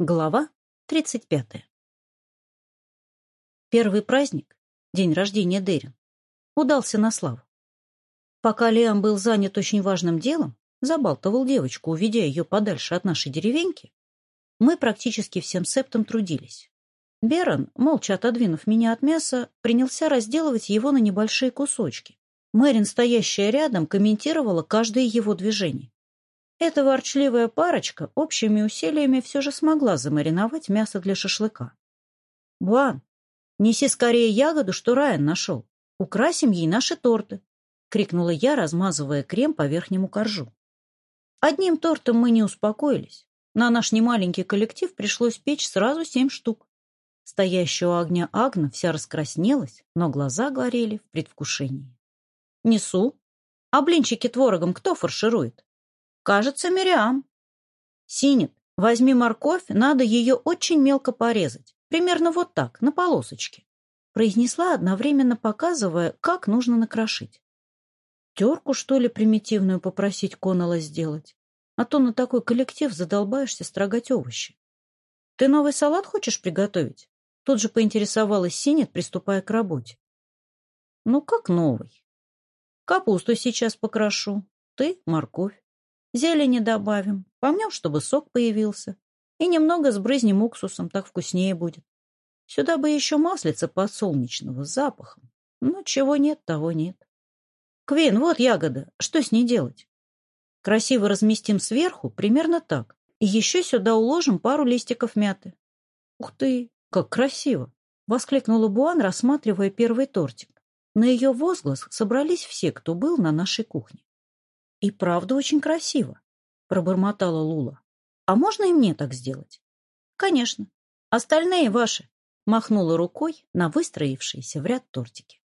Глава 35. Первый праздник, день рождения Дерин, удался на славу. Пока Лиам был занят очень важным делом, забалтывал девочку, уведя ее подальше от нашей деревеньки, мы практически всем септом трудились. Берон, молча отодвинув меня от мяса, принялся разделывать его на небольшие кусочки. Мэрин, стоящая рядом, комментировала каждое его движение. Эта ворчливая парочка общими усилиями все же смогла замариновать мясо для шашлыка. «Буан, неси скорее ягоду, что Райан нашел. Украсим ей наши торты», — крикнула я, размазывая крем по верхнему коржу. Одним тортом мы не успокоились. На наш немаленький коллектив пришлось печь сразу семь штук. Стоящая у огня Агна вся раскраснелась, но глаза горели в предвкушении. «Несу. А блинчики творогом кто фарширует?» Кажется, Мириам. Синет, возьми морковь, надо ее очень мелко порезать. Примерно вот так, на полосочке. Произнесла, одновременно показывая, как нужно накрошить. Терку, что ли, примитивную попросить Конала сделать? А то на такой коллектив задолбаешься строгать овощи. Ты новый салат хочешь приготовить? Тут же поинтересовалась Синет, приступая к работе. Ну, как новый? Капусту сейчас покрошу, ты — морковь. Зелени добавим, помнем, чтобы сок появился. И немного сбрызнем уксусом, так вкуснее будет. Сюда бы еще маслица подсолнечного с запахом. Но чего нет, того нет. Квин, вот ягода. Что с ней делать? Красиво разместим сверху, примерно так. И еще сюда уложим пару листиков мяты. Ух ты, как красиво! Воскликнула Буан, рассматривая первый тортик. На ее возглас собрались все, кто был на нашей кухне. «И правда очень красиво», — пробормотала Лула. «А можно и мне так сделать?» «Конечно. Остальные ваши», — махнула рукой на выстроившиеся в ряд тортики.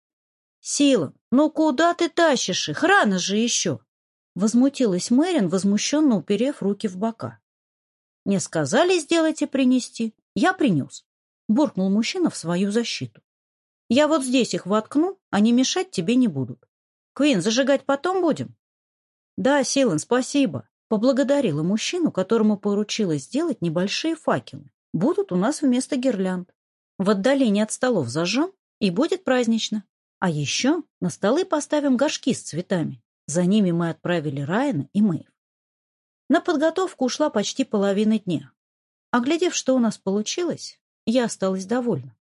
«Сила, ну куда ты тащишь их? Рано же еще!» Возмутилась Мэрин, возмущенно уперев руки в бока. «Не сказали сделать и принести. Я принес», — буркнул мужчина в свою защиту. «Я вот здесь их воткну, они мешать тебе не будут. Квин, зажигать потом будем?» «Да, Силан, спасибо!» Поблагодарила мужчину, которому поручила сделать небольшие факелы. Будут у нас вместо гирлянд. В отдалении от столов зажжем, и будет празднично. А еще на столы поставим горшки с цветами. За ними мы отправили Райана и Мэйв. На подготовку ушла почти половина дня. Оглядев, что у нас получилось, я осталась довольна.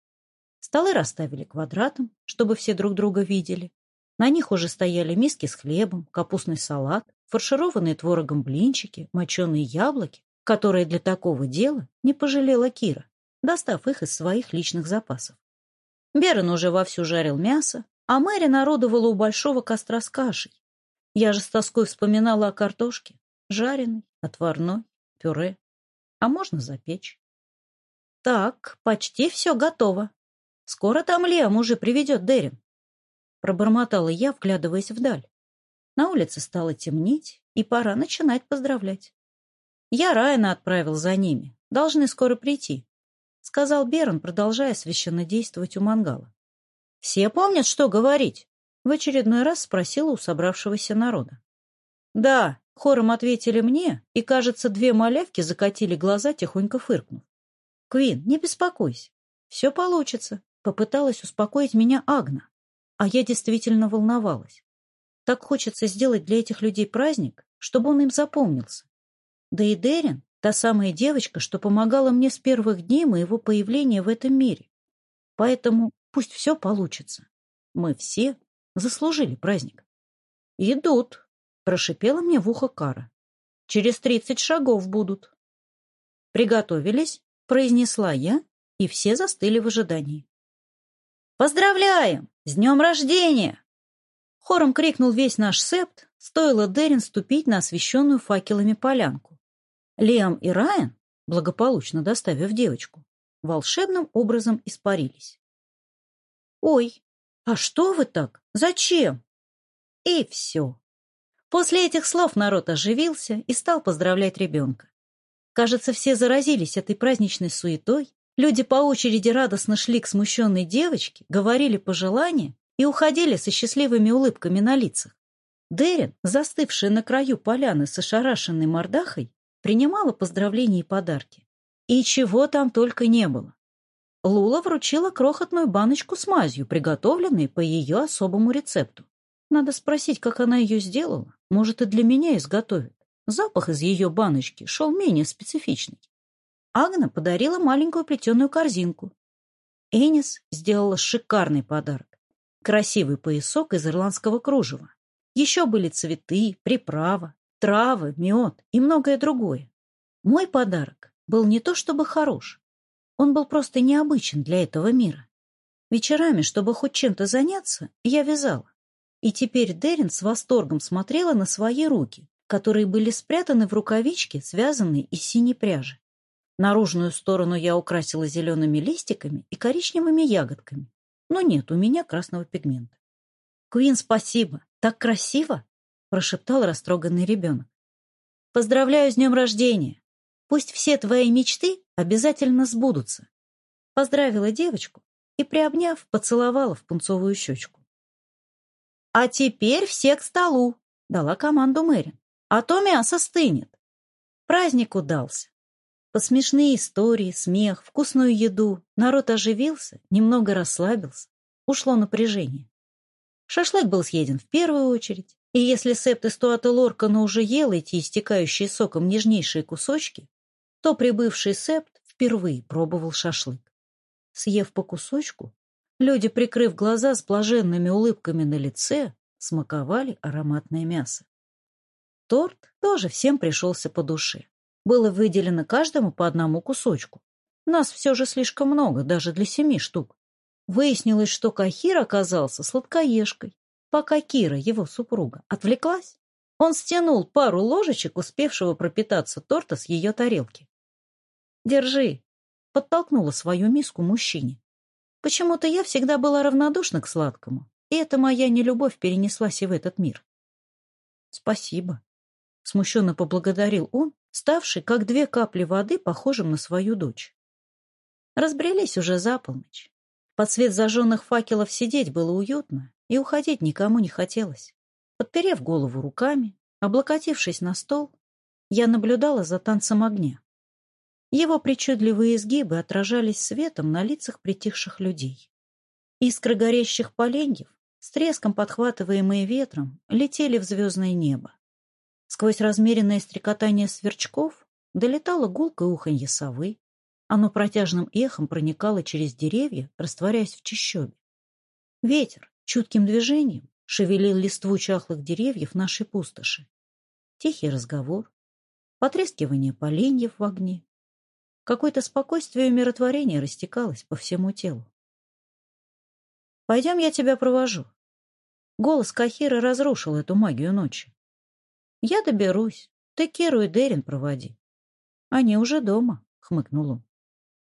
Столы расставили квадратом, чтобы все друг друга видели. На них уже стояли миски с хлебом, капустный салат, фаршированные творогом блинчики, моченые яблоки, которые для такого дела не пожалела Кира, достав их из своих личных запасов. Берн уже вовсю жарил мясо, а Мэри народовала у большого костра с кашей. Я же с тоской вспоминала о картошке, жареной, отварной, пюре. А можно запечь. Так, почти все готово. Скоро там Лем уже приведет Дерин. Пробормотала я, вглядываясь вдаль. На улице стало темнеть, и пора начинать поздравлять. Я Райана отправил за ними. Должны скоро прийти, — сказал Берн, продолжая священно действовать у мангала. Все помнят, что говорить? — в очередной раз спросила у собравшегося народа. «Да», — хором ответили мне, и, кажется, две малявки закатили глаза, тихонько фыркнув. «Квин, не беспокойся, все получится», — попыталась успокоить меня Агна. А я действительно волновалась. Так хочется сделать для этих людей праздник, чтобы он им запомнился. Да и Дерин — та самая девочка, что помогала мне с первых дней моего появления в этом мире. Поэтому пусть все получится. Мы все заслужили праздник. «Идут!» — прошипела мне в ухо Кара. «Через тридцать шагов будут!» «Приготовились!» — произнесла я, и все застыли в ожидании. «Поздравляем! С днем рождения!» Хором крикнул весь наш септ, стоило Дерин ступить на освещенную факелами полянку. Лиам и Райан, благополучно доставив девочку, волшебным образом испарились. «Ой, а что вы так? Зачем?» И все. После этих слов народ оживился и стал поздравлять ребенка. Кажется, все заразились этой праздничной суетой Люди по очереди радостно шли к смущенной девочке, говорили пожелания и уходили со счастливыми улыбками на лицах. Дерин, застывшая на краю поляны с ошарашенной мордахой, принимала поздравления и подарки. И чего там только не было. Лула вручила крохотную баночку с мазью, приготовленной по ее особому рецепту. Надо спросить, как она ее сделала. Может, и для меня изготовит. Запах из ее баночки шел менее специфичный. Агна подарила маленькую плетеную корзинку. Энис сделала шикарный подарок. Красивый поясок из ирландского кружева. Еще были цветы, приправа, травы, мед и многое другое. Мой подарок был не то чтобы хорош, он был просто необычен для этого мира. Вечерами, чтобы хоть чем-то заняться, я вязала. И теперь Дерин с восторгом смотрела на свои руки, которые были спрятаны в рукавичке, связанной из синей пряжи. Наружную сторону я украсила зелеными листиками и коричневыми ягодками. Но нет, у меня красного пигмента. Квин, спасибо! Так красиво!» — прошептал растроганный ребенок. «Поздравляю с днем рождения! Пусть все твои мечты обязательно сбудутся!» Поздравила девочку и, приобняв, поцеловала в пунцовую щечку. «А теперь все к столу!» — дала команду Мэрин. «А то мясо стынет!» Праздник удался. Посмешные истории, смех, вкусную еду. Народ оживился, немного расслабился. Ушло напряжение. Шашлык был съеден в первую очередь. И если септ из Туата Лоркана уже ел эти истекающие соком нежнейшие кусочки, то прибывший септ впервые пробовал шашлык. Съев по кусочку, люди, прикрыв глаза с блаженными улыбками на лице, смаковали ароматное мясо. Торт тоже всем пришелся по душе было выделено каждому по одному кусочку. Нас все же слишком много, даже для семи штук. Выяснилось, что Кахир оказался сладкоежкой. Пока Кира, его супруга, отвлеклась, он стянул пару ложечек, успевшего пропитаться торта с ее тарелки. «Держи», — подтолкнула свою миску мужчине. «Почему-то я всегда была равнодушна к сладкому, и эта моя нелюбовь перенеслась и в этот мир». «Спасибо», — смущенно поблагодарил он, ставший, как две капли воды, похожим на свою дочь. Разбрелись уже за полночь. Под свет зажженных факелов сидеть было уютно, и уходить никому не хотелось. Подперев голову руками, облокотившись на стол, я наблюдала за танцем огня. Его причудливые изгибы отражались светом на лицах притихших людей. Искры горящих поленьев, с треском подхватываемые ветром, летели в звездное небо. Сквозь размеренное стрекотание сверчков долетало гулкое уханье совы. Оно протяжным эхом проникало через деревья, растворяясь в чащобе. Ветер чутким движением шевелил листву чахлых деревьев нашей пустоши. Тихий разговор, потрескивание поленьев в огне. Какое-то спокойствие и умиротворение растекалось по всему телу. «Пойдем, я тебя провожу». Голос Кахиры разрушил эту магию ночи. Я доберусь. Ты Киру и Дерин проводи. Они уже дома, хмыкнул он.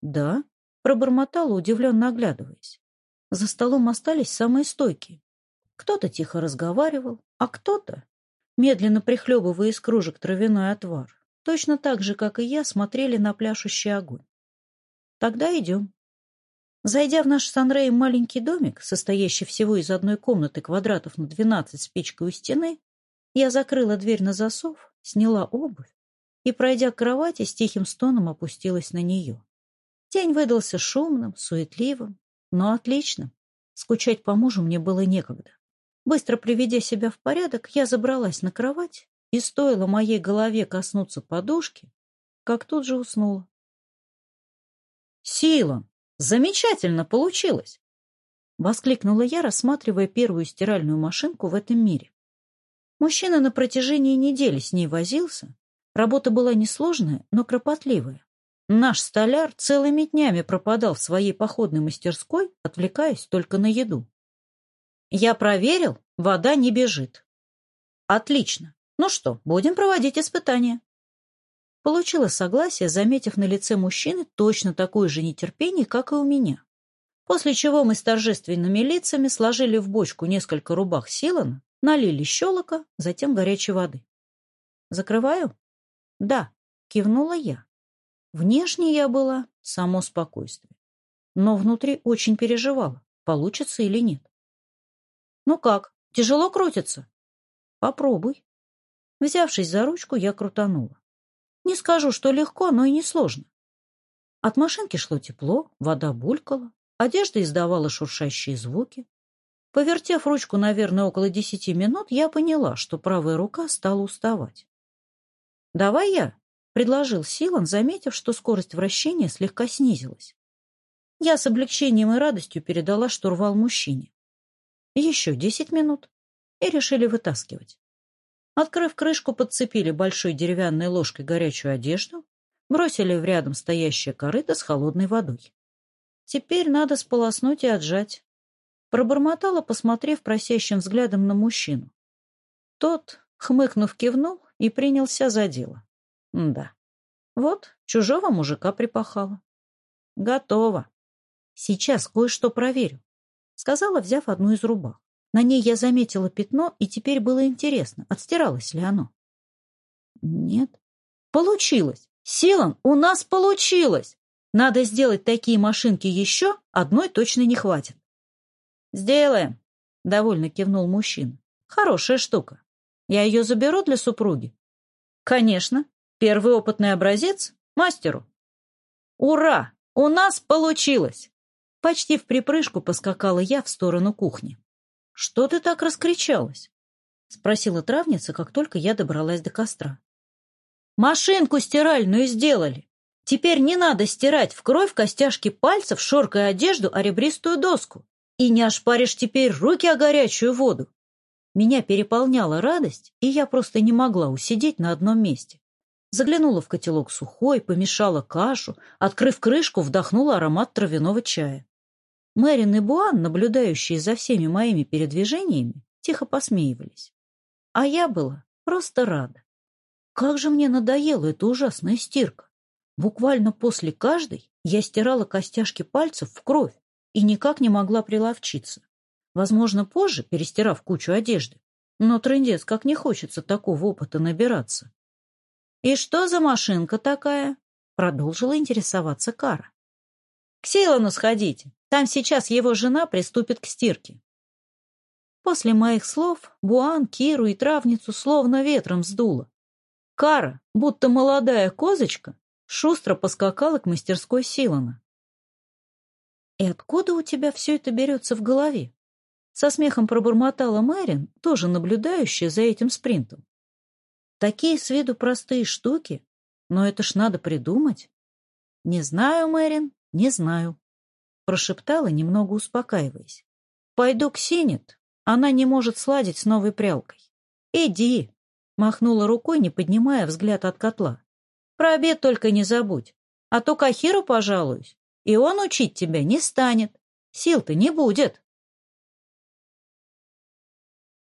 Да, пробормотала, удивленно оглядываясь. За столом остались самые стойкие. Кто-то тихо разговаривал, а кто-то, медленно прихлебывая из кружек травяной отвар, точно так же, как и я, смотрели на пляшущий огонь. Тогда идем. Зайдя в наш Санрей маленький домик, состоящий всего из одной комнаты квадратов на двенадцать с у стены, я закрыла дверь на засов, сняла обувь и, пройдя к кровати, с тихим стоном опустилась на нее. День выдался шумным, суетливым, но отличным. Скучать по мужу мне было некогда. Быстро приведя себя в порядок, я забралась на кровать, и стоило моей голове коснуться подушки, как тут же уснула. Сила, замечательно получилось!» — воскликнула я, рассматривая первую стиральную машинку в этом мире. Мужчина на протяжении недели с ней возился. Работа была несложная, но кропотливая. Наш столяр целыми днями пропадал в своей походной мастерской, отвлекаясь только на еду. Я проверил, вода не бежит. Отлично. Ну что, будем проводить испытания. Получила согласие, заметив на лице мужчины точно такое же нетерпение, как и у меня. После чего мы с торжественными лицами сложили в бочку несколько рубах Силана, Налили щелока, затем горячей воды. «Закрываю?» «Да», — кивнула я. Внешне я была само спокойствие, но внутри очень переживала, получится или нет. «Ну как, тяжело крутится?» «Попробуй». Взявшись за ручку, я крутанула. Не скажу, что легко, но и не сложно. От машинки шло тепло, вода булькала, одежда издавала шуршащие звуки. Повертев ручку, наверное, около десяти минут, я поняла, что правая рука стала уставать. «Давай я», — предложил Силан, заметив, что скорость вращения слегка снизилась. Я с облегчением и радостью передала штурвал мужчине. Еще десять минут, и решили вытаскивать. Открыв крышку, подцепили большой деревянной ложкой горячую одежду, бросили в рядом стоящее корыто с холодной водой. Теперь надо сполоснуть и отжать. Пробормотала, посмотрев просящим взглядом на мужчину. Тот, хмыкнув, кивнул и принялся за дело. Да. Вот, чужого мужика припахала. Готово. Сейчас кое-что проверю. Сказала, взяв одну из рубах. На ней я заметила пятно, и теперь было интересно, отстиралось ли оно. Нет. Получилось. Силан, у нас получилось. Надо сделать такие машинки еще, одной точно не хватит. «Сделаем», — довольно кивнул мужчина. «Хорошая штука. Я ее заберу для супруги?» «Конечно. Первый опытный образец — мастеру». «Ура! У нас получилось!» Почти в припрыжку поскакала я в сторону кухни. «Что ты так раскричалась?» — спросила травница, как только я добралась до костра. «Машинку стиральную сделали. Теперь не надо стирать в кровь костяшки пальцев, шоркая одежду, а ребристую доску. И не ошпаришь теперь руки о горячую воду. Меня переполняла радость, и я просто не могла усидеть на одном месте. Заглянула в котелок сухой, помешала кашу, открыв крышку, вдохнула аромат травяного чая. Мэрин и Буан, наблюдающие за всеми моими передвижениями, тихо посмеивались. А я была просто рада. Как же мне надоела эта ужасная стирка. Буквально после каждой я стирала костяшки пальцев в кровь, и никак не могла приловчиться. Возможно, позже, перестирав кучу одежды. Но трындец, как не хочется такого опыта набираться. «И что за машинка такая?» — продолжила интересоваться Кара. «К Сейлону сходите. Там сейчас его жена приступит к стирке». После моих слов Буан, Киру и травницу словно ветром сдуло. Кара, будто молодая козочка, шустро поскакала к мастерской Силана. «И откуда у тебя все это берется в голове?» Со смехом пробормотала Мэрин, тоже наблюдающая за этим спринтом. «Такие с виду простые штуки, но это ж надо придумать». «Не знаю, Мэрин, не знаю», — прошептала, немного успокаиваясь. «Пойду к Синет, она не может сладить с новой прялкой». «Иди», — махнула рукой, не поднимая взгляд от котла. «Про обед только не забудь, а то Кахиру пожалуюсь». И он учить тебя не станет. Сил-то не будет.